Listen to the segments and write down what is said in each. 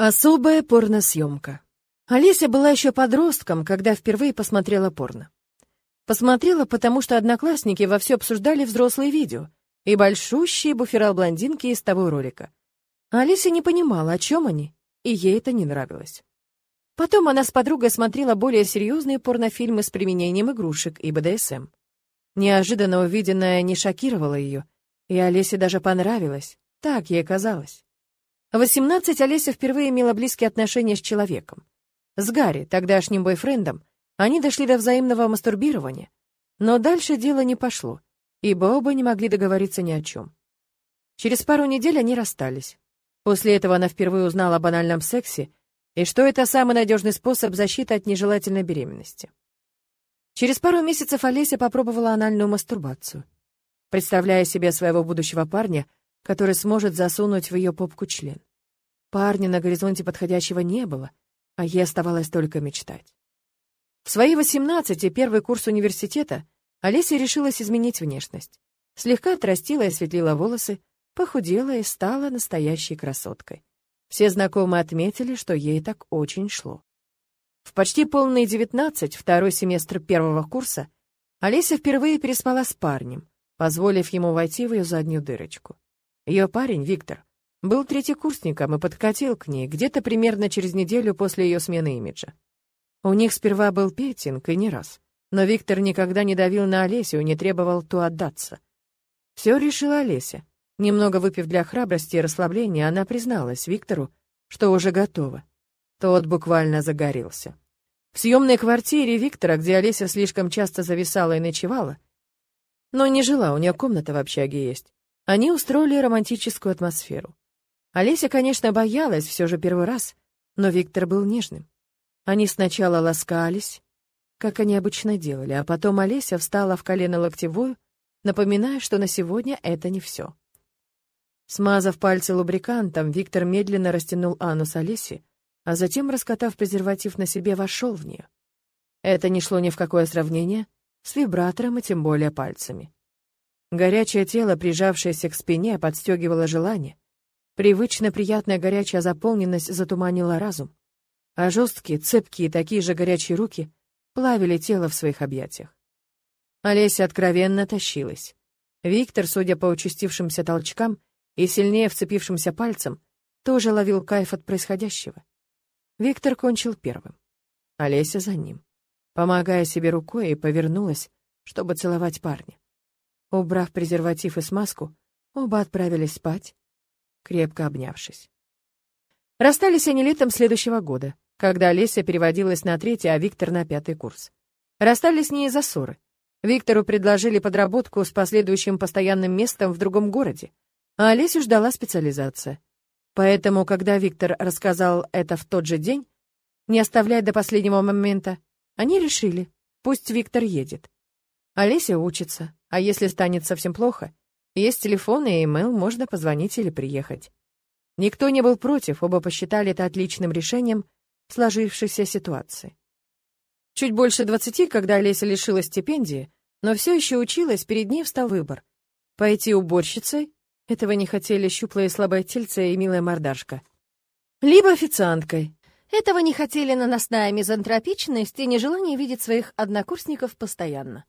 Особая порносъемка. Олеся была еще подростком, когда впервые посмотрела порно. Посмотрела, потому что одноклассники во все обсуждали взрослые видео и большущие буфера блондинки из того ролика. Олеся не понимала, о чем они, и ей это не нравилось. Потом она с подругой смотрела более серьезные порнофильмы с применением игрушек и БДСМ. Неожиданно увиденное не шокировало ее, и Олесе даже понравилось, так ей казалось. В 18 Олеся впервые имела близкие отношения с человеком. С Гарри, тогдашним бойфрендом, они дошли до взаимного мастурбирования. Но дальше дело не пошло, ибо оба не могли договориться ни о чем. Через пару недель они расстались. После этого она впервые узнала о банальном сексе и что это самый надежный способ защиты от нежелательной беременности. Через пару месяцев Олеся попробовала анальную мастурбацию. Представляя себе своего будущего парня, который сможет засунуть в ее попку член. Парня на горизонте подходящего не было, а ей оставалось только мечтать. В свои 18 первый курс университета Олеся решилась изменить внешность. Слегка отрастила и осветлила волосы, похудела и стала настоящей красоткой. Все знакомые отметили, что ей так очень шло. В почти полные 19, второй семестр первого курса, Олеся впервые переспала с парнем, позволив ему войти в ее заднюю дырочку. Ее парень, Виктор, был третьекурсником и подкатил к ней где-то примерно через неделю после ее смены имиджа. У них сперва был петинг, и не раз. Но Виктор никогда не давил на Олесю и не требовал то отдаться. Все решила Олеся. Немного выпив для храбрости и расслабления, она призналась Виктору, что уже готова. Тот буквально загорелся. В съемной квартире Виктора, где Олеся слишком часто зависала и ночевала, но не жила, у нее комната в общаге есть, они устроили романтическую атмосферу. Олеся, конечно, боялась все же первый раз, но Виктор был нежным. Они сначала ласкались, как они обычно делали, а потом Олеся встала в колено локтевую, напоминая, что на сегодня это не все. Смазав пальцы лубрикантом, Виктор медленно растянул анус Олеси, а затем, раскатав презерватив на себе, вошел в нее. Это не шло ни в какое сравнение с вибратором и тем более пальцами. Горячее тело, прижавшееся к спине, подстегивало желание. Привычно приятная горячая заполненность затуманила разум. А жесткие, цепкие, такие же горячие руки плавили тело в своих объятиях. Олеся откровенно тащилась. Виктор, судя по участившимся толчкам и сильнее вцепившимся пальцам, тоже ловил кайф от происходящего. Виктор кончил первым. Олеся за ним, помогая себе рукой, и повернулась, чтобы целовать парня. Убрав презерватив и смазку, оба отправились спать, крепко обнявшись. Расстались они летом следующего года, когда Олеся переводилась на третий, а Виктор на пятый курс. Расстались не из-за ссоры. Виктору предложили подработку с последующим постоянным местом в другом городе, а Олесю ждала специализация. Поэтому, когда Виктор рассказал это в тот же день, не оставляя до последнего момента, они решили, пусть Виктор едет. Олеся учится, а если станет совсем плохо, есть телефон и имейл, можно позвонить или приехать. Никто не был против, оба посчитали это отличным решением сложившейся ситуации. Чуть больше двадцати, когда Олеся лишилась стипендии, но все еще училась, перед ней встал выбор. Пойти уборщицей, этого не хотели щуплое слабое тельце и милая мордашка, либо официанткой. Этого не хотели наносная мизантропичность и нежелание видеть своих однокурсников постоянно.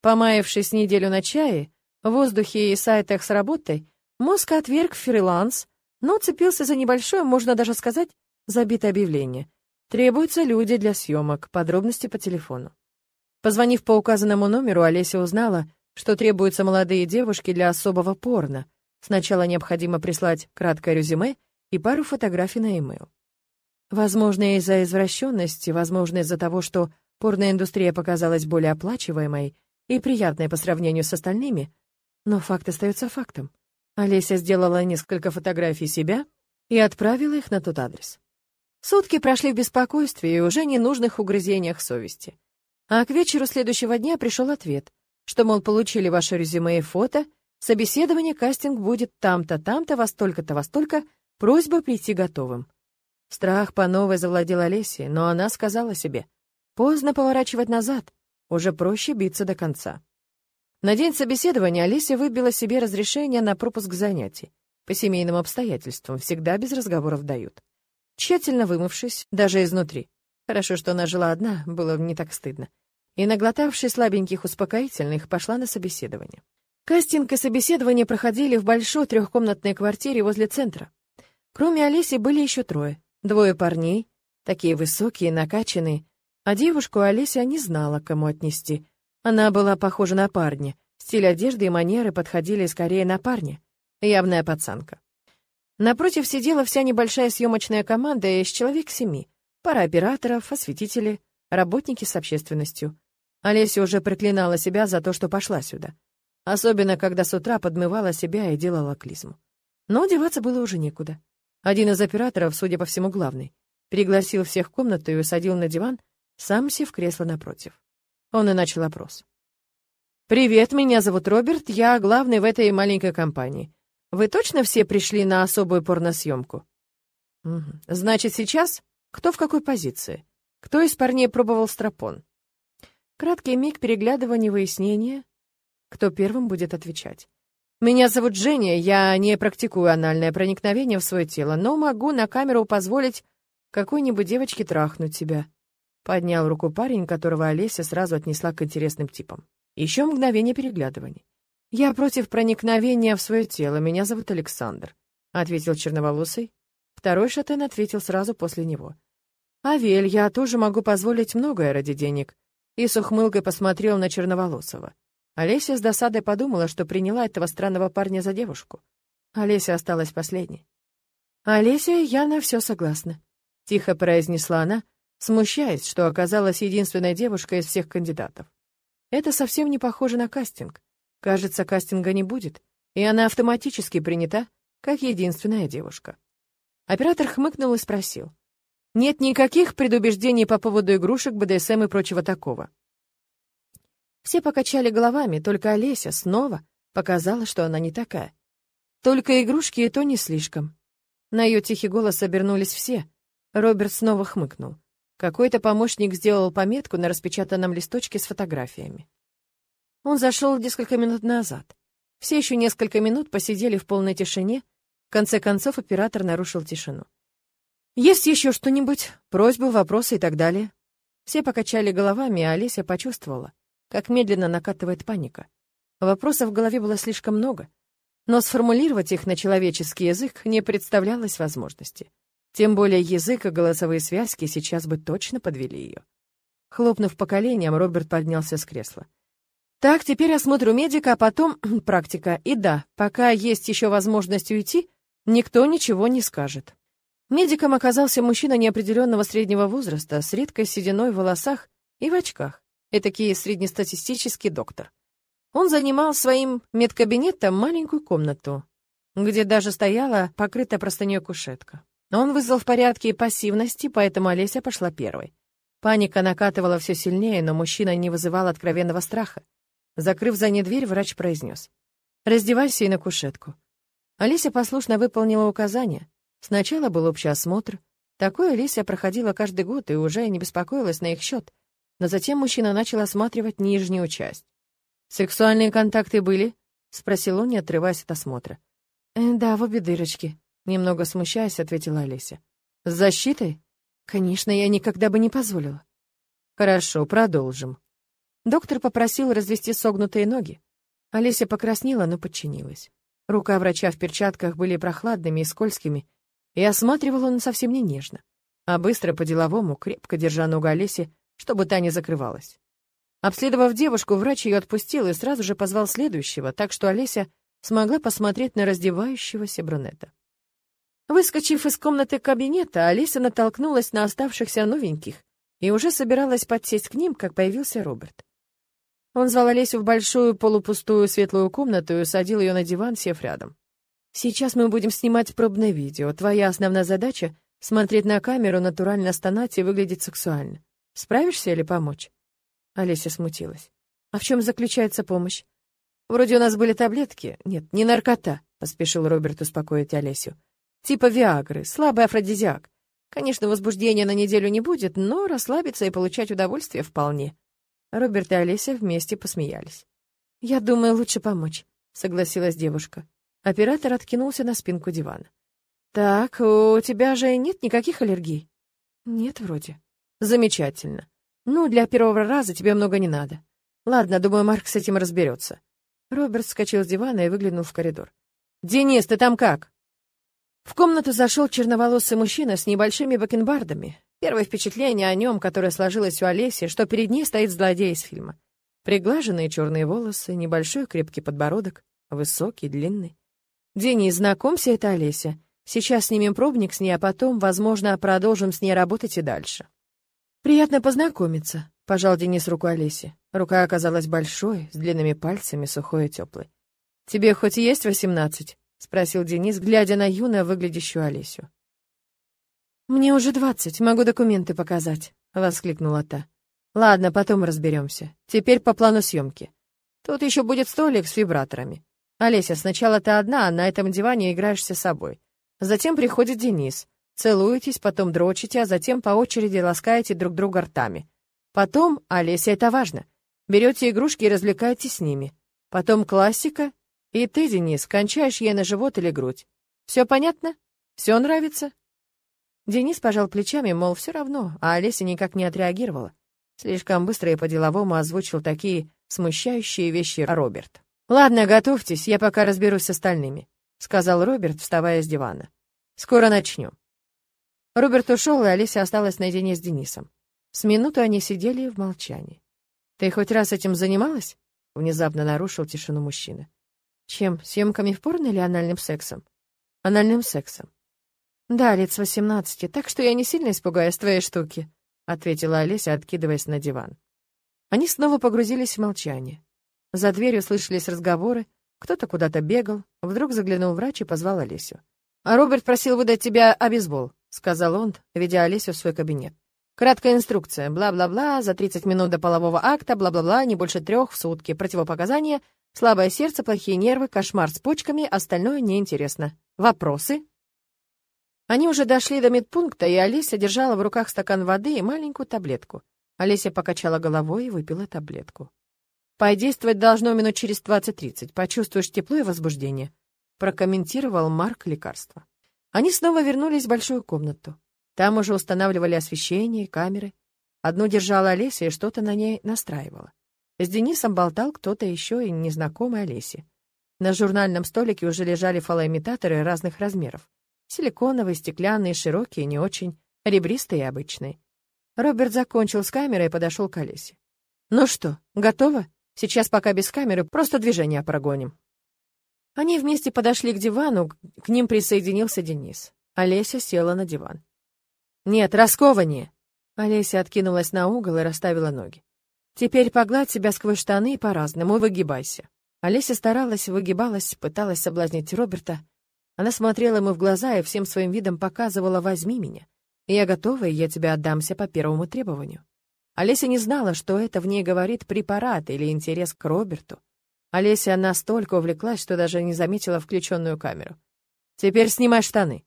Помаявшись неделю на чае, в воздухе и сайтах с работой, мозг отверг фриланс, но цепился за небольшое, можно даже сказать, забитое объявление. Требуются люди для съемок, подробности по телефону. Позвонив по указанному номеру, Олеся узнала, что требуются молодые девушки для особого порно. Сначала необходимо прислать краткое резюме и пару фотографий на e-mail. Возможно, из-за извращенности, возможно, из-за того, что порноиндустрия показалась более оплачиваемой, и приятное по сравнению с остальными, но факт остается фактом. Олеся сделала несколько фотографий себя и отправила их на тот адрес. Сутки прошли в беспокойстве и уже ненужных угрызениях совести. А к вечеру следующего дня пришел ответ, что, мол, получили ваше резюме и фото, собеседование, кастинг будет там-то, там-то, во столько-то, во столько, просьба прийти готовым. Страх по новой завладел Олесей, но она сказала себе, поздно поворачивать назад, уже проще биться до конца. На день собеседования Алисия выбила себе разрешение на пропуск занятий. По семейным обстоятельствам всегда без разговоров дают. тщательно вымывшись, даже изнутри. Хорошо, что она жила одна, было не так стыдно. И, наглотавшись слабеньких успокоительных, пошла на собеседование. Кастинг и собеседование проходили в большой трехкомнатной квартире возле центра. Кроме Олеси были еще трое. Двое парней, такие высокие, накачанные, а девушку Олеся не знала, кому отнести. Она была похожа на парня. Стиль одежды и манеры подходили скорее на парня. Явная пацанка. Напротив сидела вся небольшая съемочная команда из человек семи. Пара операторов, осветители, работники с общественностью. Олеся уже проклинала себя за то, что пошла сюда. Особенно, когда с утра подмывала себя и делала клизму. Но одеваться было уже некуда. Один из операторов, судя по всему, главный, пригласил всех в комнату и усадил на диван, сам сев в кресло напротив. Он и начал опрос. «Привет, меня зовут Роберт, я главный в этой маленькой компании. Вы точно все пришли на особую порносъемку?» угу. «Значит, сейчас? Кто в какой позиции? Кто из парней пробовал стропон?» Краткий миг переглядывания выяснения. Кто первым будет отвечать? «Меня зовут Женя, я не практикую анальное проникновение в свое тело, но могу на камеру позволить какой-нибудь девочке трахнуть тебя. Поднял руку парень, которого Олеся сразу отнесла к интересным типам. Еще мгновение переглядываний. «Я против проникновения в свое тело. Меня зовут Александр», — ответил черноволосый. Второй шатен ответил сразу после него. «Авель, я тоже могу позволить многое ради денег». И с ухмылкой посмотрел на черноволосого. Олеся с досадой подумала, что приняла этого странного парня за девушку. Олеся осталась последней. «Олеся, я на все согласна», — тихо произнесла она, смущаясь, что оказалась единственной девушкой из всех кандидатов. Это совсем не похоже на кастинг. Кажется, кастинга не будет, и она автоматически принята как единственная девушка. Оператор хмыкнул и спросил. «Нет никаких предубеждений по поводу игрушек, БДСМ и прочего такого?» Все покачали головами, только Олеся снова показала, что она не такая. Только игрушки и то не слишком. На ее тихий голос обернулись все. Роберт снова хмыкнул. Какой-то помощник сделал пометку на распечатанном листочке с фотографиями. Он зашел несколько минут назад. Все еще несколько минут посидели в полной тишине. В конце концов оператор нарушил тишину. «Есть еще что-нибудь? Просьбы, вопросы и так далее?» Все покачали головами, а Олеся почувствовала, как медленно накатывает паника. Вопросов в голове было слишком много, но сформулировать их на человеческий язык не представлялось возможности. Тем более язык и голосовые связки сейчас бы точно подвели ее. Хлопнув по коленям, Роберт поднялся с кресла. «Так, теперь осмотр у медика, а потом практика. И да, пока есть еще возможность уйти, никто ничего не скажет». Медиком оказался мужчина неопределенного среднего возраста, с редкой сединой в волосах и в очках. Этакий среднестатистический доктор. Он занимал своим медкабинетом маленькую комнату, где даже стояла покрытая простыней кушетка. Он вызвал в порядке пассивности, поэтому Олеся пошла первой. Паника накатывала все сильнее, но мужчина не вызывал откровенного страха. Закрыв за ней дверь, врач произнес. «Раздевайся и на кушетку». Олеся послушно выполнила указания. Сначала был общий осмотр. Такое Олеся проходила каждый год и уже не беспокоилась на их счет. Но затем мужчина начал осматривать нижнюю часть. «Сексуальные контакты были?» — спросил он, не отрываясь от осмотра. «Э, «Да, в обе дырочки», Немного смущаясь, ответила Олеся. «С защитой? Конечно, я никогда бы не позволила». «Хорошо, продолжим». Доктор попросил развести согнутые ноги. Олеся покраснела, но подчинилась. Рука врача в перчатках были прохладными и скользкими, и осматривал он совсем не нежно, а быстро по-деловому, крепко держа ногу Олеси, чтобы та не закрывалась. Обследовав девушку, врач ее отпустил и сразу же позвал следующего, так что Олеся смогла посмотреть на раздевающегося брюнета. Выскочив из комнаты кабинета, Алиса натолкнулась на оставшихся новеньких и уже собиралась подсесть к ним, как появился Роберт. Он звал Олесю в большую полупустую светлую комнату и усадил ее на диван, сев рядом. «Сейчас мы будем снимать пробное видео. Твоя основная задача — смотреть на камеру, натурально стонать и выглядеть сексуально. Справишься или помочь?» Олеся смутилась. «А в чем заключается помощь?» «Вроде у нас были таблетки. Нет, не наркота», — поспешил Роберт успокоить Олесю. Типа Виагры, слабый афродизиак. Конечно, возбуждения на неделю не будет, но расслабиться и получать удовольствие вполне. Роберт и Олеся вместе посмеялись. «Я думаю, лучше помочь», — согласилась девушка. Оператор откинулся на спинку дивана. Так, у тебя же нет никаких аллергий? Нет, вроде. Замечательно. Ну, для первого раза тебе много не надо. Ладно, думаю, Марк с этим разберется. Роберт вскочил с дивана и выглянул в коридор. «Денис, ты там как?» В комнату зашел черноволосый мужчина с небольшими бакенбардами. Первое впечатление о нем, которое сложилось у Олеси, что перед ней стоит злодей из фильма. Приглаженные черные волосы, небольшой крепкий подбородок, высокий, длинный. «Денис, знакомься, это Олеся. Сейчас снимем пробник с ней, а потом, возможно, продолжим с ней работать и дальше». «Приятно познакомиться», — пожал Денис руку Олеси. Рука оказалась большой, с длинными пальцами, сухой и теплой. «Тебе хоть есть восемнадцать?» — спросил Денис, глядя на юно выглядящую Олесю. «Мне уже двадцать, могу документы показать», — воскликнула та. «Ладно, потом разберемся. Теперь по плану съемки. Тут еще будет столик с вибраторами. Олеся, сначала ты одна, а на этом диване играешься собой. Затем приходит Денис. Целуетесь, потом дрочите, а затем по очереди ласкаете друг друга ртами. Потом, Олеся, это важно, берете игрушки и развлекаетесь с ними. Потом классика, и ты, Денис, кончаешь ей на живот или грудь. Все понятно? Все нравится?» Денис пожал плечами, мол, все равно, а Олеся никак не отреагировала. Слишком быстро и по-деловому озвучил такие смущающие вещи Роберт. «Ладно, готовьтесь, я пока разберусь с остальными», — сказал Роберт, вставая с дивана. «Скоро начнем». Роберт ушел, и Олеся осталась наедине с Денисом. С минуту они сидели в молчании. «Ты хоть раз этим занималась?» — внезапно нарушил тишину мужчина. «Чем? Съемками в порно или анальным сексом?» «Анальным сексом. «Да, лет с восемнадцати, так что я не сильно испугаюсь твоей штуки», — ответила Олеся, откидываясь на диван. Они снова погрузились в молчание. За дверью слышались разговоры, кто-то куда-то бегал, вдруг заглянул врач и позвал Олесю. «А Роберт просил выдать тебя обезбол», — сказал он, ведя Олесю в свой кабинет. «Краткая инструкция. Бла-бла-бла, за 30 минут до полового акта, бла-бла-бла, не больше трех в сутки. Противопоказания, слабое сердце, плохие нервы, кошмар с почками, остальное неинтересно. Вопросы?» Они уже дошли до медпункта, и Олеся держала в руках стакан воды и маленькую таблетку. Олеся покачала головой и выпила таблетку. «Подействовать должно минут через 20-30. Почувствуешь тепло и возбуждение», — прокомментировал Марк лекарство. Они снова вернулись в большую комнату. Там уже устанавливали освещение и камеры. Одну держала Олеся и что-то на ней настраивала. С Денисом болтал кто-то еще и незнакомый Олесе. На журнальном столике уже лежали фалоимитаторы разных размеров. Силиконовые, стеклянные, широкие, не очень, ребристые и обычные. Роберт закончил с камерой и подошел к Олесе. «Ну что, готово? Сейчас пока без камеры, просто движение прогоним». Они вместе подошли к дивану, к ним присоединился Денис. Олеся села на диван. «Нет, раскованнее!» Олеся откинулась на угол и расставила ноги. «Теперь погладь себя сквозь штаны и по-разному, выгибайся». Олеся старалась, выгибалась, пыталась соблазнить Роберта, она смотрела ему в глаза и всем своим видом показывала «возьми меня». Я готова, и я тебе отдамся по первому требованию. Олеся не знала, что это в ней говорит препарат или интерес к Роберту. Олеся настолько увлеклась, что даже не заметила включенную камеру. «Теперь снимай штаны».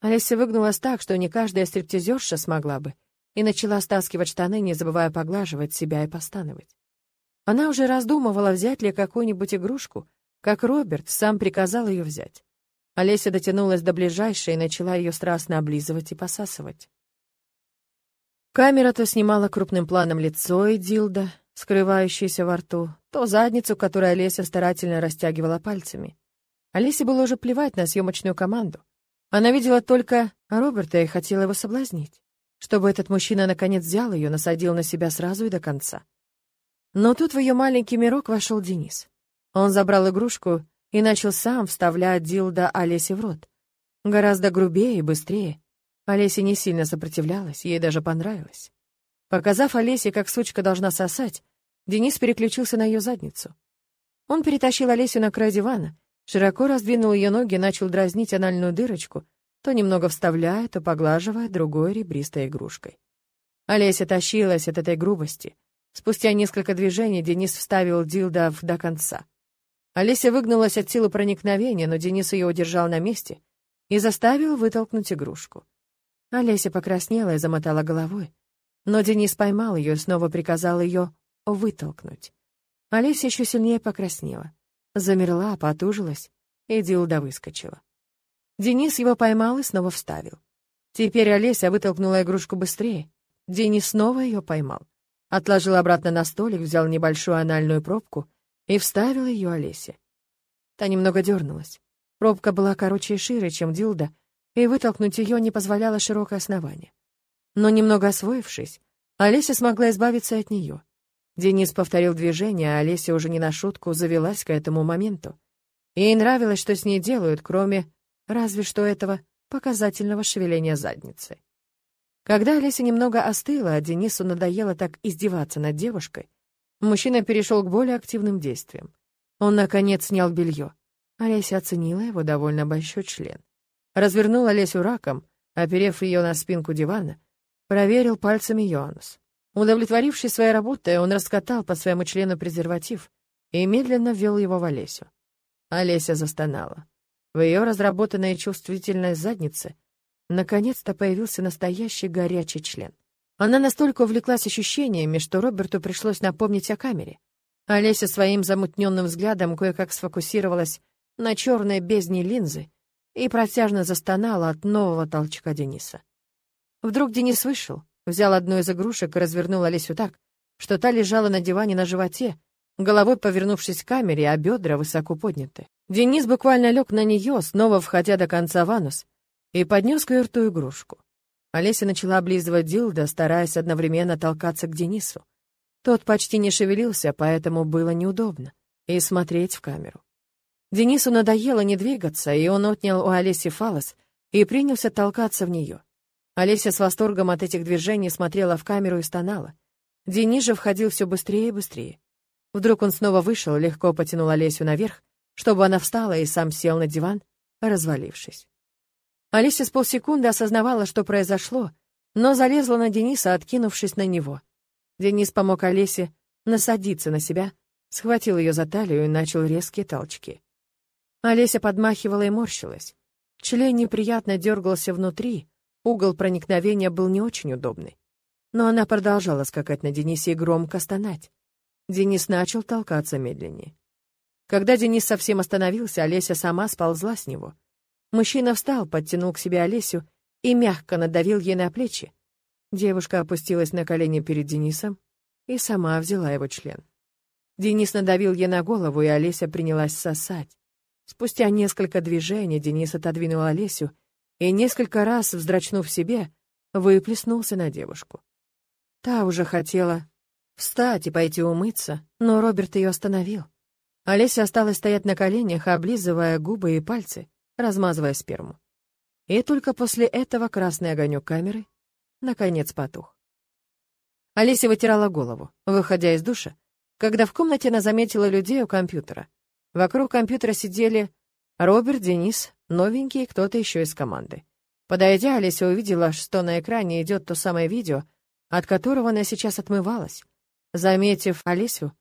Олеся выгнулась так, что не каждая стриптизерша смогла бы, и начала стаскивать штаны, не забывая поглаживать себя и постановать. Она уже раздумывала, взять ли какую-нибудь игрушку, как Роберт сам приказал ее взять. Олеся дотянулась до ближайшей и начала ее страстно облизывать и посасывать. Камера то снимала крупным планом лицо и дилда, скрывающееся во рту, то задницу, которую Олеся старательно растягивала пальцами. Олесе было уже плевать на съемочную команду. Она видела только Роберта и хотела его соблазнить, чтобы этот мужчина наконец взял ее, насадил на себя сразу и до конца. Но тут в ее маленький мирок вошел Денис. Он забрал игрушку и начал сам вставлять дилда Олесе в рот. Гораздо грубее и быстрее. Олеся не сильно сопротивлялась, ей даже понравилось. Показав Олесе, как сучка должна сосать, Денис переключился на ее задницу. Он перетащил Олесю на край дивана, широко раздвинул ее ноги начал дразнить анальную дырочку, то немного вставляя, то поглаживая другой ребристой игрушкой. Олеся тащилась от этой грубости. Спустя несколько движений Денис вставил дилда до конца. Олеся выгнулась от силы проникновения, но Денис ее удержал на месте и заставил вытолкнуть игрушку. Олеся покраснела и замотала головой, но Денис поймал ее и снова приказал ее вытолкнуть. Олеся еще сильнее покраснела, замерла, потужилась, и Дилда выскочила. Денис его поймал и снова вставил. Теперь Олеся вытолкнула игрушку быстрее. Денис снова ее поймал. Отложил обратно на столик, взял небольшую анальную пробку и вставил ее Олесе. Та немного дернулась. Пробка была короче и шире, чем дилда, и вытолкнуть ее не позволяло широкое основание. Но немного освоившись, Олеся смогла избавиться от нее. Денис повторил движение, а Олеся уже не на шутку завелась к этому моменту. Ей нравилось, что с ней делают, кроме разве что этого показательного шевеления задницы. Когда Олеся немного остыла, а Денису надоело так издеваться над девушкой, мужчина перешел к более активным действиям. Он, наконец, снял белье. Олеся оценила его довольно большой член. Развернул Олесю раком, оперев ее на спинку дивана, проверил пальцами ее анус. Удовлетворившись своей работой, он раскатал по своему члену презерватив и медленно ввел его в Олесю. Олеся застонала. В ее разработанной чувствительной заднице наконец-то появился настоящий горячий член. Она настолько увлеклась ощущениями, что Роберту пришлось напомнить о камере. Олеся своим замутненным взглядом кое-как сфокусировалась на черной бездне линзы и протяжно застонала от нового толчка Дениса. Вдруг Денис вышел, взял одну из игрушек и развернул Олесю так, что та лежала на диване на животе, головой повернувшись к камере, а бедра высоко подняты. Денис буквально лег на нее, снова входя до конца в анус, и поднес к ее рту игрушку. Олеся начала облизывать Дилда, стараясь одновременно толкаться к Денису. Тот почти не шевелился, поэтому было неудобно, и смотреть в камеру. Денису надоело не двигаться, и он отнял у Олеси фалос и принялся толкаться в нее. Олеся с восторгом от этих движений смотрела в камеру и стонала. Денис же входил все быстрее и быстрее. Вдруг он снова вышел, легко потянул Олесю наверх, чтобы она встала и сам сел на диван, развалившись. Олеся с полсекунды осознавала, что произошло, но залезла на Дениса, откинувшись на него. Денис помог Олесе насадиться на себя, схватил ее за талию и начал резкие толчки. Олеся подмахивала и морщилась. Член неприятно дергался внутри, угол проникновения был не очень удобный. Но она продолжала скакать на Денисе и громко стонать. Денис начал толкаться медленнее. Когда Денис совсем остановился, Олеся сама сползла с него. Мужчина встал, подтянул к себе Олесю и мягко надавил ей на плечи, Девушка опустилась на колени перед Денисом и сама взяла его член. Денис надавил ей на голову, и Олеся принялась сосать. Спустя несколько движений Денис отодвинул Олесю и, несколько раз вздрачнув себе, выплеснулся на девушку. Та уже хотела встать и пойти умыться, но Роберт ее остановил. Олеся осталась стоять на коленях, облизывая губы и пальцы, размазывая сперму. И только после этого красный огонек камеры наконец потух. Олеся вытирала голову, выходя из душа, когда в комнате она заметила людей у компьютера. Вокруг компьютера сидели Роберт, Денис, новенький и кто-то еще из команды. Подойдя, Олеся увидела, что на экране идет то самое видео, от которого она сейчас отмывалась. Заметив Олесю,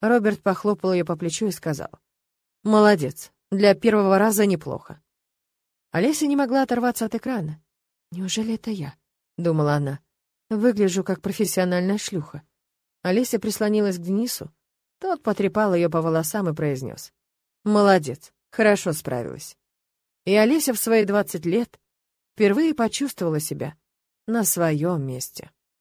Роберт похлопал ее по плечу и сказал, «Молодец, для первого раза неплохо». Олеся не могла оторваться от экрана. «Неужели это я?» — думала она. «Выгляжу как профессиональная шлюха». Олеся прислонилась к Денису. Тот потрепал ее по волосам и произнес. «Молодец, хорошо справилась». И Олеся в свои двадцать лет впервые почувствовала себя на своем месте.